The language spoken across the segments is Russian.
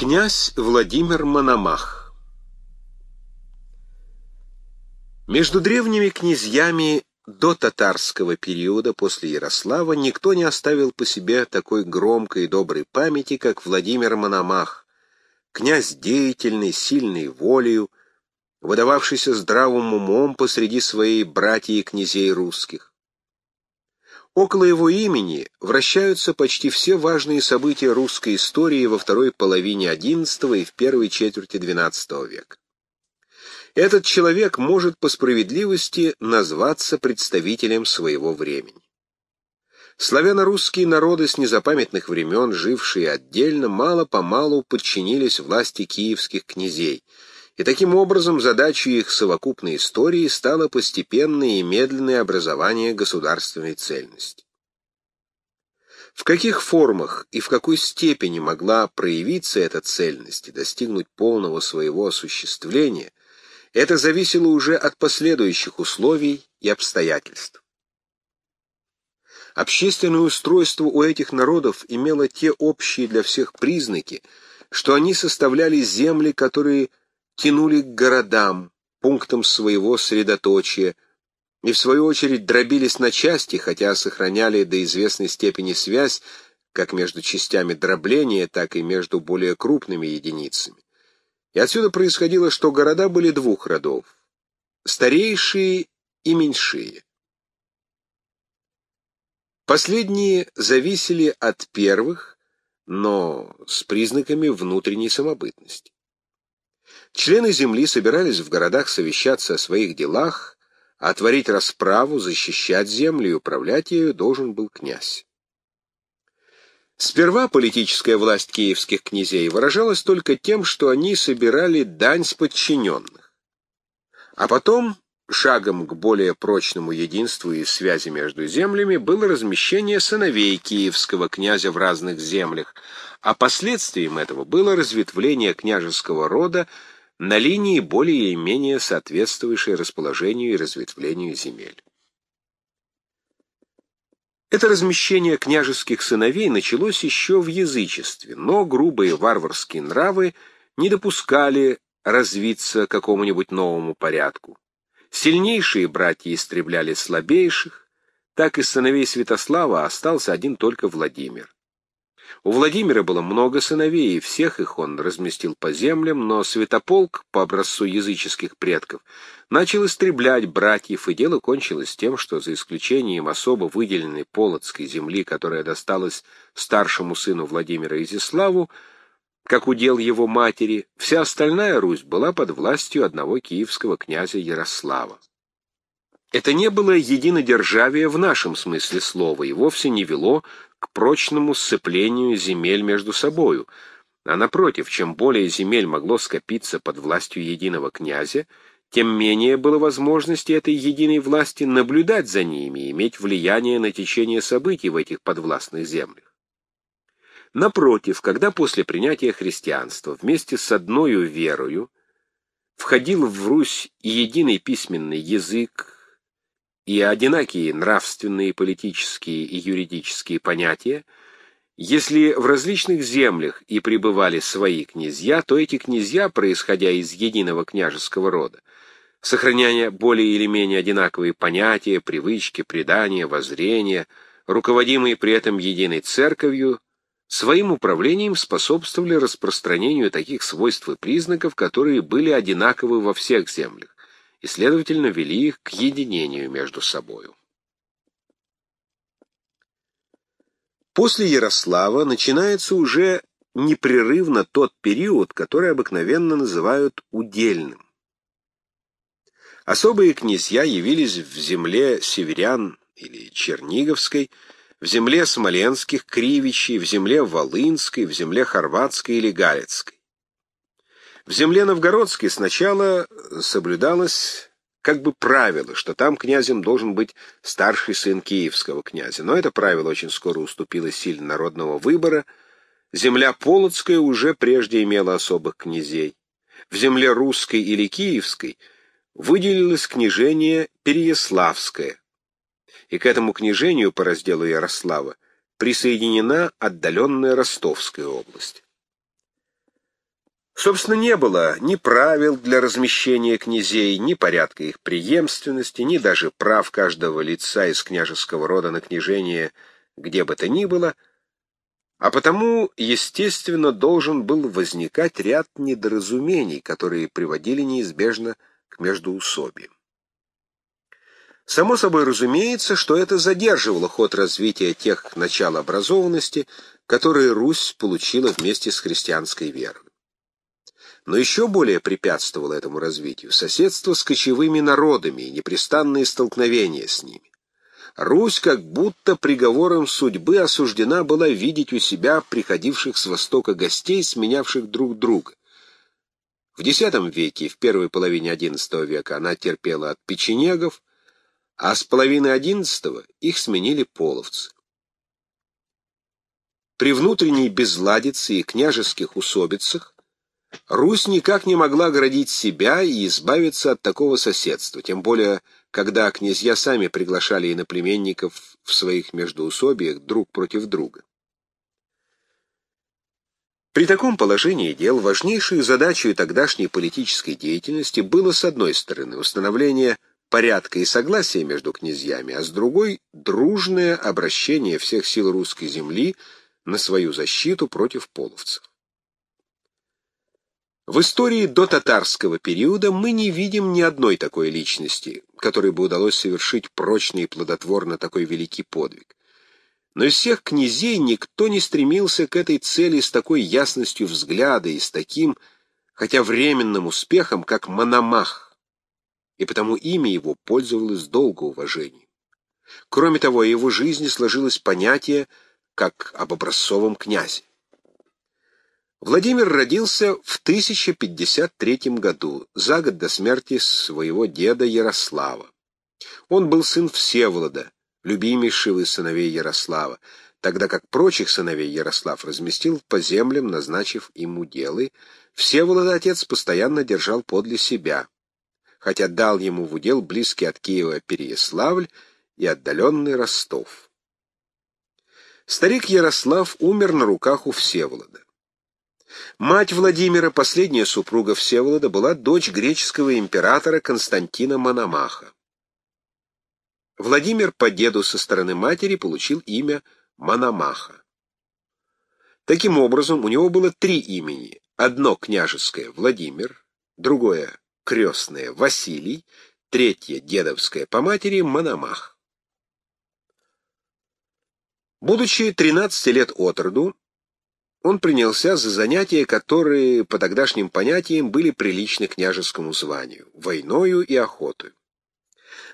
Князь Владимир Мономах Между древними князьями до татарского периода после Ярослава никто не оставил по себе такой громкой и доброй памяти, как Владимир Мономах, князь деятельный, сильный волею, выдававшийся здравым умом посреди своей братьев и князей русских. Около его имени вращаются почти все важные события русской истории во второй половине XI и в первой четверти XII века. Этот человек может по справедливости назваться представителем своего времени. Славяно-русские народы с незапамятных времен, жившие отдельно, мало-помалу подчинились власти киевских князей – и таким образом задачей их совокупной истории стало постепенное и медленное образование государственной цельности. В каких формах и в какой степени могла проявиться эта цельность и достигнуть полного своего осуществления, это зависело уже от последующих условий и обстоятельств. Общественное устройство у этих народов имело те общие для всех признаки, что они составляли земли, которые тянули к городам, пунктам своего средоточия, и в свою очередь дробились на части, хотя сохраняли до известной степени связь как между частями дробления, так и между более крупными единицами. И отсюда происходило, что города были двух родов — старейшие и меньшие. Последние зависели от первых, но с признаками внутренней самобытности. Члены земли собирались в городах совещаться о своих делах, а творить расправу, защищать землю и управлять ею должен был князь. Сперва политическая власть киевских князей выражалась только тем, что они собирали дань с подчиненных. А потом, шагом к более прочному единству и связи между землями, было размещение сыновей киевского князя в разных землях, а последствием этого было разветвление княжеского рода на линии более-менее соответствующей расположению и разветвлению земель. Это размещение княжеских сыновей началось еще в язычестве, но грубые варварские нравы не допускали развиться какому-нибудь новому порядку. Сильнейшие братья истребляли слабейших, так из сыновей Святослава остался один только Владимир. У Владимира было много сыновей, и всех их он разместил по землям, но Святополк, по образцу языческих предков, начал истреблять братьев, и дело кончилось тем, что за исключением особо выделенной Полоцкой земли, которая досталась старшему сыну Владимира Изяславу, как удел его матери, вся остальная Русь была под властью одного киевского князя Ярослава. Это не было единодержавие в нашем смысле слова и вовсе не вело к прочному сцеплению земель между собою, а напротив, чем более земель могло скопиться под властью единого князя, тем менее было возможности этой единой власти наблюдать за ними и иметь влияние на течение событий в этих подвластных землях. Напротив, когда после принятия христианства вместе с одною верою входил в Русь единый письменный язык, и одинакие нравственные, политические и юридические понятия, если в различных землях и пребывали свои князья, то эти князья, происходя из единого княжеского рода, сохраняя более или менее одинаковые понятия, привычки, предания, воззрения, руководимые при этом единой церковью, своим управлением способствовали распространению таких свойств и признаков, которые были одинаковы во всех землях, и, следовательно, вели их к единению между собою. После Ярослава начинается уже непрерывно тот период, который обыкновенно называют удельным. Особые князья явились в земле северян или Черниговской, в земле смоленских кривичей, в земле волынской, в земле хорватской или галицкой. В земле новгородской сначала соблюдалось как бы правило, что там князем должен быть старший сын киевского князя, но это правило очень скоро уступило силе народного выбора. Земля Полоцкая уже прежде имела особых князей. В земле русской или киевской выделилось княжение Переяславское, и к этому княжению по разделу Ярослава присоединена отдаленная Ростовская область. Собственно, не было ни правил для размещения князей, ни порядка их преемственности, ни даже прав каждого лица из княжеского рода на княжение где бы то ни было, а потому, естественно, должен был возникать ряд недоразумений, которые приводили неизбежно к междоусобиям. Само собой разумеется, что это задерживало ход развития тех начал образованности, которые Русь получила вместе с христианской верой. Но еще более препятствовало этому развитию соседство с кочевыми народами и непрестанные столкновения с ними. Русь как будто приговором судьбы осуждена была видеть у себя приходивших с востока гостей, сменявших друг друга. В X веке и в первой половине XI века она терпела от печенегов, а с половины XI их сменили половцы. При внутренней безладице и княжеских усобицах Русь никак не могла оградить себя и избавиться от такого соседства, тем более, когда князья сами приглашали иноплеменников в своих междоусобиях друг против друга. При таком положении дел важнейшей задачей тогдашней политической деятельности было, с одной стороны, установление порядка и согласия между князьями, а с другой — дружное обращение всех сил русской земли на свою защиту против половцев. В истории до татарского периода мы не видим ни одной такой личности, которой бы удалось совершить прочно и плодотворно такой великий подвиг. Но из всех князей никто не стремился к этой цели с такой ясностью взгляда и с таким, хотя временным успехом, как Мономах, и потому имя его пользовалось долго уважением. Кроме того, о его жизни сложилось понятие как об образцовом князе. Владимир родился в 1053 году, за год до смерти своего деда Ярослава. Он был сын Всеволода, любимейшего из сыновей Ярослава, тогда как прочих сыновей Ярослав разместил по землям, назначив им уделы, Всеволода отец постоянно держал подле себя хотя дал ему в удел близкий от Киева Переяславль и отдаленный Ростов. Старик Ярослав умер на руках у Всеволода. Мать Владимира, последняя супруга Всеволода, была дочь греческого императора Константина Мономаха. Владимир по деду со стороны матери получил имя Мономаха. Таким образом, у него было три имени. Одно княжеское — Владимир, другое крестная Василий, третья дедовская по матери Мономах. Будучи 13 лет от роду, он принялся за занятия, которые, по тогдашним понятиям, были приличны княжескому званию — войною и охотой.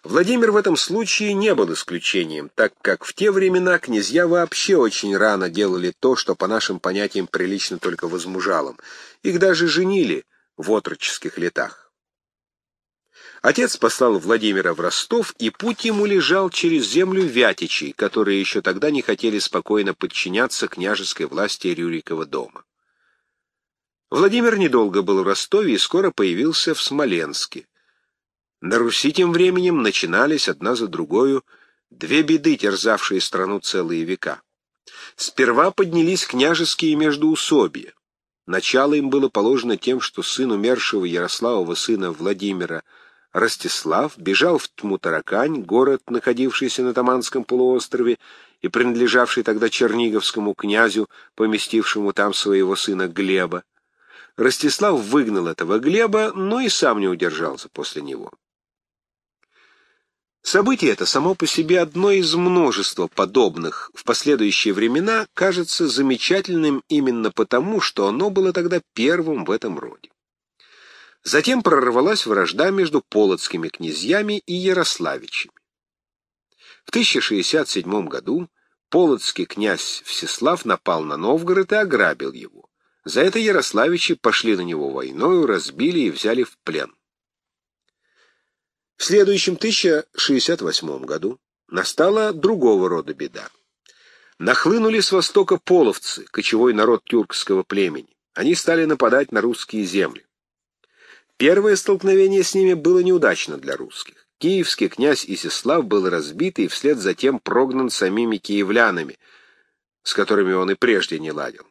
Владимир в этом случае не был исключением, так как в те времена князья вообще очень рано делали то, что по нашим понятиям прилично только возмужалам. Их даже женили в отроческих летах. Отец послал Владимира в Ростов, и путь ему лежал через землю Вятичей, которые еще тогда не хотели спокойно подчиняться княжеской власти Рюрикова дома. Владимир недолго был в Ростове и скоро появился в Смоленске. На Руси тем временем начинались одна за другою две беды, терзавшие страну целые века. Сперва поднялись княжеские междоусобия. Начало им было положено тем, что сын умершего Ярославова сына Владимира — Ростислав бежал в Тмутаракань, город, находившийся на Таманском полуострове и принадлежавший тогда черниговскому князю, поместившему там своего сына Глеба. Ростислав выгнал этого Глеба, но и сам не удержался после него. Событие это само по себе одно из множества подобных в последующие времена кажется замечательным именно потому, что оно было тогда первым в этом роде. Затем прорвалась вражда между полоцкими князьями и ярославичами. В 1067 году полоцкий князь Всеслав напал на Новгород и ограбил его. За это ярославичи пошли на него войною, разбили и взяли в плен. В следующем 1068 году настала другого рода беда. Нахлынули с востока половцы, кочевой народ тюркского племени. Они стали нападать на русские земли. Первое столкновение с ними было неудачно для русских. Киевский князь Исислав был разбит и вслед за тем прогнан самими киевлянами, с которыми он и прежде не ладил.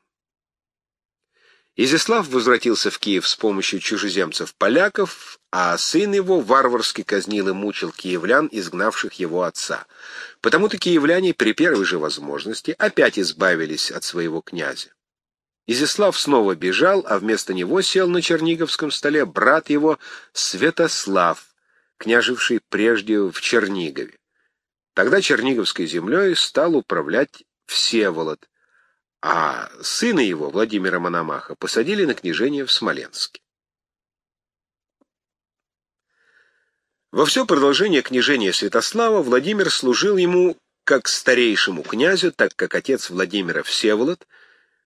Изяслав возвратился в Киев с помощью чужеземцев-поляков, а сын его варварски казнил и мучил киевлян, изгнавших его отца. Потому-то киевляне при первой же возможности опять избавились от своего князя. Изяслав снова бежал, а вместо него сел на Черниговском столе брат его Святослав, княживший прежде в Чернигове. Тогда Черниговской землей стал управлять Всеволод, а сына его, Владимира Мономаха, посадили на княжение в Смоленске. Во все продолжение княжения Святослава Владимир служил ему как старейшему князю, так как отец Владимира Всеволод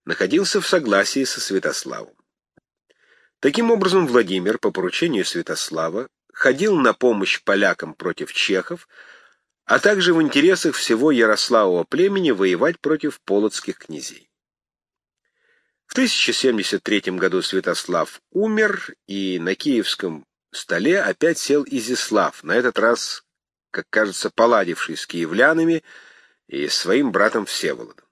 находился в согласии со Святославом. Таким образом, Владимир по поручению Святослава ходил на помощь полякам против чехов, а также в интересах всего Ярославова племени воевать против полоцких князей. В 1073 году Святослав умер, и на киевском столе опять сел Изислав, на этот раз, как кажется, поладивший с киевлянами и своим братом Всеволодом.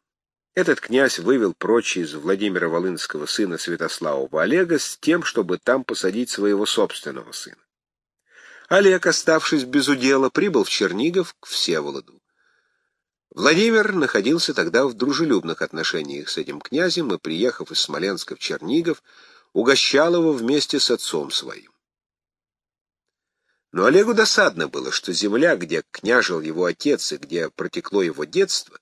Этот князь вывел прочь из Владимира Волынского сына Святослава Олега с тем, чтобы там посадить своего собственного сына. Олег, оставшись без удела, прибыл в Чернигов к Всеволоду. Владимир находился тогда в дружелюбных отношениях с этим князем и, приехав из Смоленска в Чернигов, угощал его вместе с отцом своим. Но Олегу досадно было, что земля, где княжил его отец и где протекло его детство,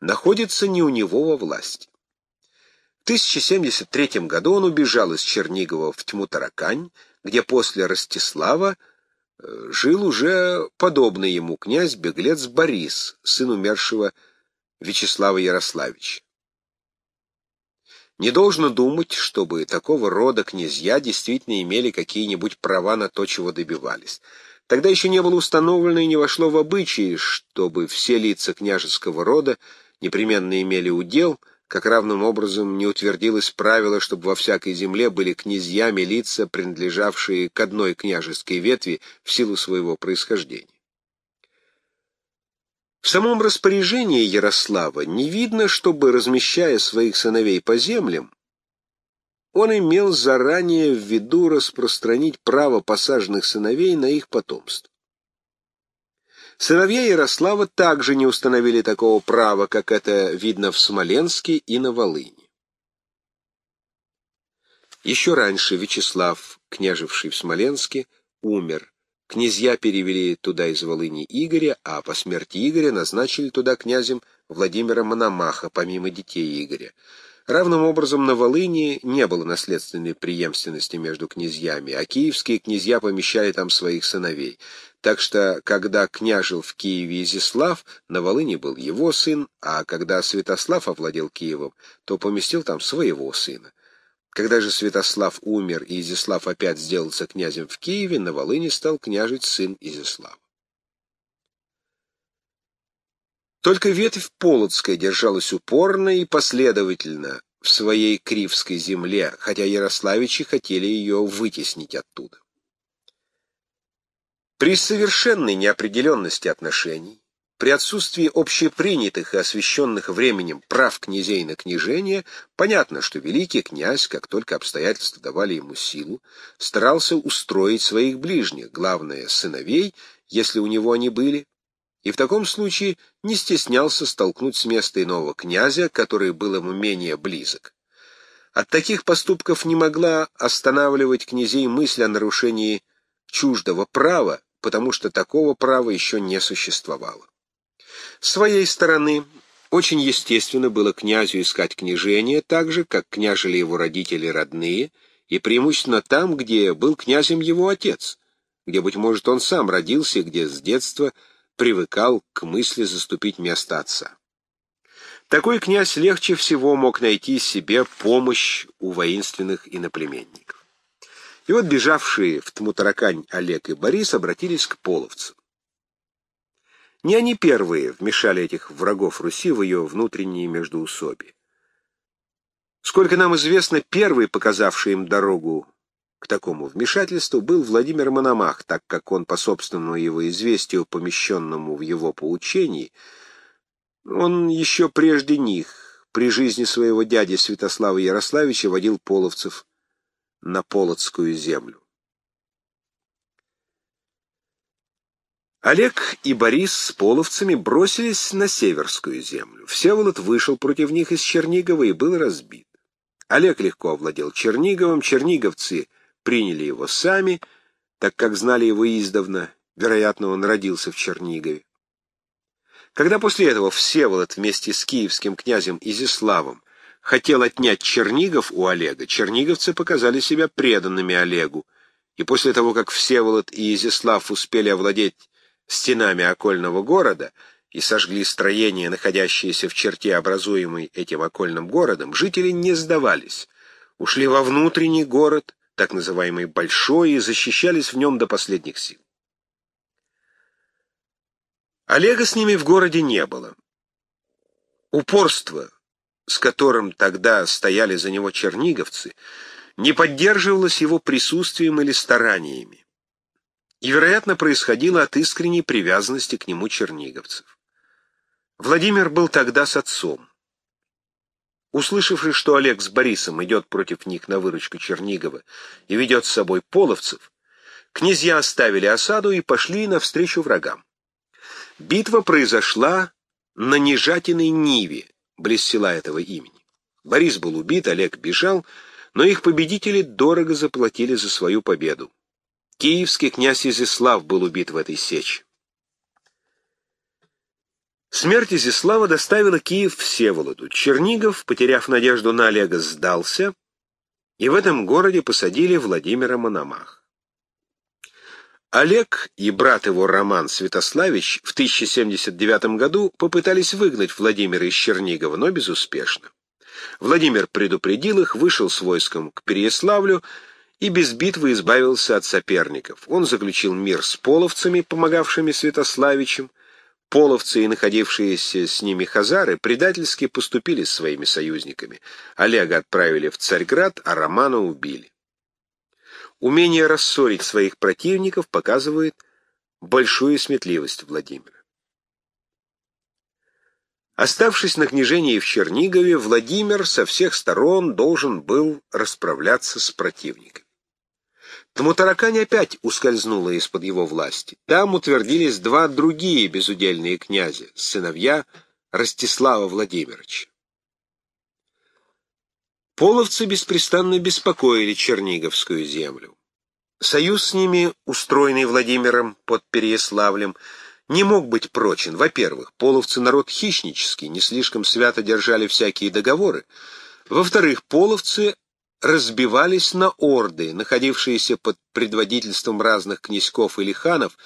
находится не у него во власти. В 1073 году он убежал из Чернигова в Тьму-Таракань, где после Ростислава жил уже подобный ему князь-беглец Борис, сын умершего Вячеслава Ярославича. Не должно думать, чтобы такого рода князья действительно имели какие-нибудь права на то, чего добивались. Тогда еще не было установлено и не вошло в обычаи, чтобы все лица княжеского рода непременно имели удел — как равным образом не утвердилось правило, чтобы во всякой земле были князьями лица, принадлежавшие к одной княжеской ветви в силу своего происхождения. В самом распоряжении Ярослава не видно, чтобы, размещая своих сыновей по землям, он имел заранее в виду распространить право посаженных сыновей на их потомство. Сыновья Ярослава также не установили такого права, как это видно в Смоленске и на Волыни. Еще раньше Вячеслав, княживший в Смоленске, умер. Князья перевели туда из Волыни Игоря, а по смерти Игоря назначили туда князем Владимира Мономаха, помимо детей Игоря. Равным образом на Волыни не было наследственной преемственности между князьями, а киевские князья помещали там своих сыновей. Так что, когда княжил в Киеве Изяслав, на Волыни был его сын, а когда Святослав овладел Киевом, то поместил там своего сына. Когда же Святослав умер и Изяслав опять сделался князем в Киеве, на Волыни стал княжить сын Изяслава. Только ветвь Полоцкая держалась упорно и последовательно в своей Кривской земле, хотя Ярославичи хотели ее вытеснить оттуда. При совершенной неопределенности отношений, при отсутствии общепринятых и освященных временем прав князей на княжение, понятно, что великий князь, как только обстоятельства давали ему силу, старался устроить своих ближних, главное, сыновей, если у него они были, и в таком случае не стеснялся столкнуть с места иного князя, который был ему менее близок. От таких поступков не могла останавливать князей мысль о нарушении чуждого права, потому что такого права еще не существовало. С своей стороны, очень естественно было князю искать княжение так же, как княжили его родители родные, и преимущественно там, где был князем его отец, где, быть может, он сам родился где с детства привыкал к мысли заступить место отца. Такой князь легче всего мог найти себе помощь у воинственных иноплеменников. И вот бежавшие в Тмутаракань Олег и Борис обратились к половцам. Не они первые вмешали этих врагов Руси в ее внутренние междоусобия. Сколько нам известно, первый, показавший им дорогу к такому вмешательству, был Владимир Мономах, так как он, по собственному его известию, помещенному в его поучении, он еще прежде них при жизни своего дяди Святослава Ярославича водил половцев на Полоцкую землю. Олег и Борис с половцами бросились на Северскую землю. Всеволод вышел против них из Чернигова и был разбит. Олег легко овладел Черниговым, черниговцы приняли его сами, так как знали его издавна, вероятно, он родился в Чернигове. Когда после этого Всеволод вместе с киевским князем Изяславом хотел отнять Чернигов у Олега, черниговцы показали себя преданными Олегу, и после того, как Всеволод и Изяслав успели овладеть стенами окольного города и сожгли строения, находящиеся в черте, образуемой этим окольным городом, жители не сдавались, ушли во внутренний город, так называемый Большой, и защищались в нем до последних сил. Олега с ними в городе не было. Упорство, с которым тогда стояли за него черниговцы, не поддерживалось его присутствием или стараниями, и, вероятно, происходило от искренней привязанности к нему черниговцев. Владимир был тогда с отцом. Услышавши, что Олег с Борисом идет против них на выручку Чернигова и ведет с собой половцев, князья оставили осаду и пошли навстречу врагам. Битва произошла на Нежатиной Ниве, близ села этого имени. Борис был убит, Олег бежал, но их победители дорого заплатили за свою победу. Киевский князь Изяслав был убит в этой сече. Смерть Изяслава доставила Киев Всеволоду. Чернигов, потеряв надежду на Олега, сдался, и в этом городе посадили Владимира Мономах. Олег и брат его Роман Святославич в 1079 году попытались выгнать Владимира из Чернигова, но безуспешно. Владимир предупредил их, вышел с войском к Переяславлю и без битвы избавился от соперников. Он заключил мир с половцами, помогавшими Святославичем. Половцы и находившиеся с ними хазары предательски поступили с своими союзниками. Олега отправили в Царьград, а Романа убили. Умение рассорить своих противников показывает большую сметливость Владимира. Оставшись на княжении в Чернигове, Владимир со всех сторон должен был расправляться с противниками. Тмутаракань опять ускользнула из-под его власти. Там утвердились два другие безудельные князя, сыновья Ростислава Владимировича. Половцы беспрестанно беспокоили Черниговскую землю. Союз с ними, устроенный Владимиром под Переяславлем, не мог быть прочен. Во-первых, половцы народ хищнический, не слишком свято держали всякие договоры. Во-вторых, половцы разбивались на орды, находившиеся под предводительством разных князьков или ханов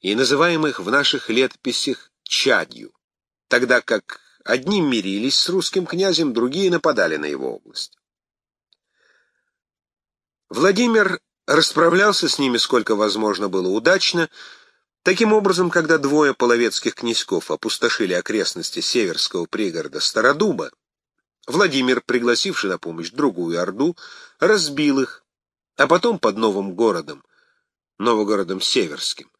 и называемых в наших летописях чадью, тогда как Одни мирились с русским князем, другие нападали на его область. Владимир расправлялся с ними сколько возможно было удачно. Таким образом, когда двое половецких князьков опустошили окрестности северского пригорода Стародуба, Владимир, пригласивший на помощь другую орду, разбил их, а потом под новым городом, Новогородом Северским,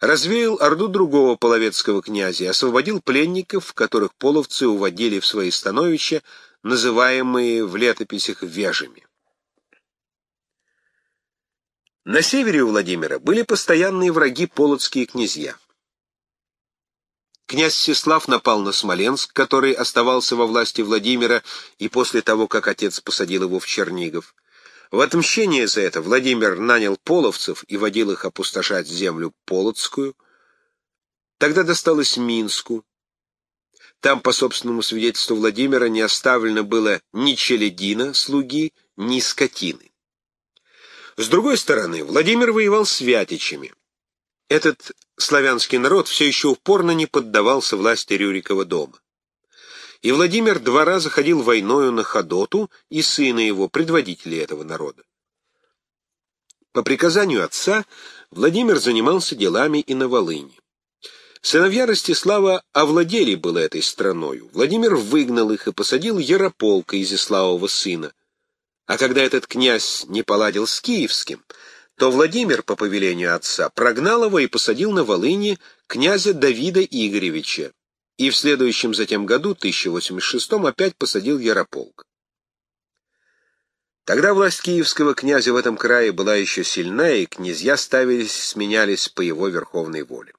развеял орду другого половецкого князя и освободил пленников, которых половцы уводили в свои становища, называемые в летописях вежами. На севере у Владимира были постоянные враги полоцкие князья. Князь Сеслав напал на Смоленск, который оставался во власти Владимира и после того, как отец посадил его в Чернигов. В отмщение за это Владимир нанял половцев и водил их опустошать землю Полоцкую. Тогда досталось Минску. Там, по собственному свидетельству Владимира, не оставлено было ни челядина, слуги, ни скотины. С другой стороны, Владимир воевал с вятичами. Этот славянский народ все еще упорно не поддавался власти Рюрикова дома и Владимир два раза ходил войною на Ходоту и сына его, предводителя этого народа. По приказанию отца Владимир занимался делами и на Волыни. Сыновья Ростислава овладели было этой страною. Владимир выгнал их и посадил Ярополка, Изяславова сына. А когда этот князь не поладил с Киевским, то Владимир, по повелению отца, прогнал его и посадил на Волыни князя Давида Игоревича, и в следующем затем году, 1086 опять посадил Ярополк. Тогда власть киевского князя в этом крае была еще сильна, и князья ставились, сменялись по его верховной воле.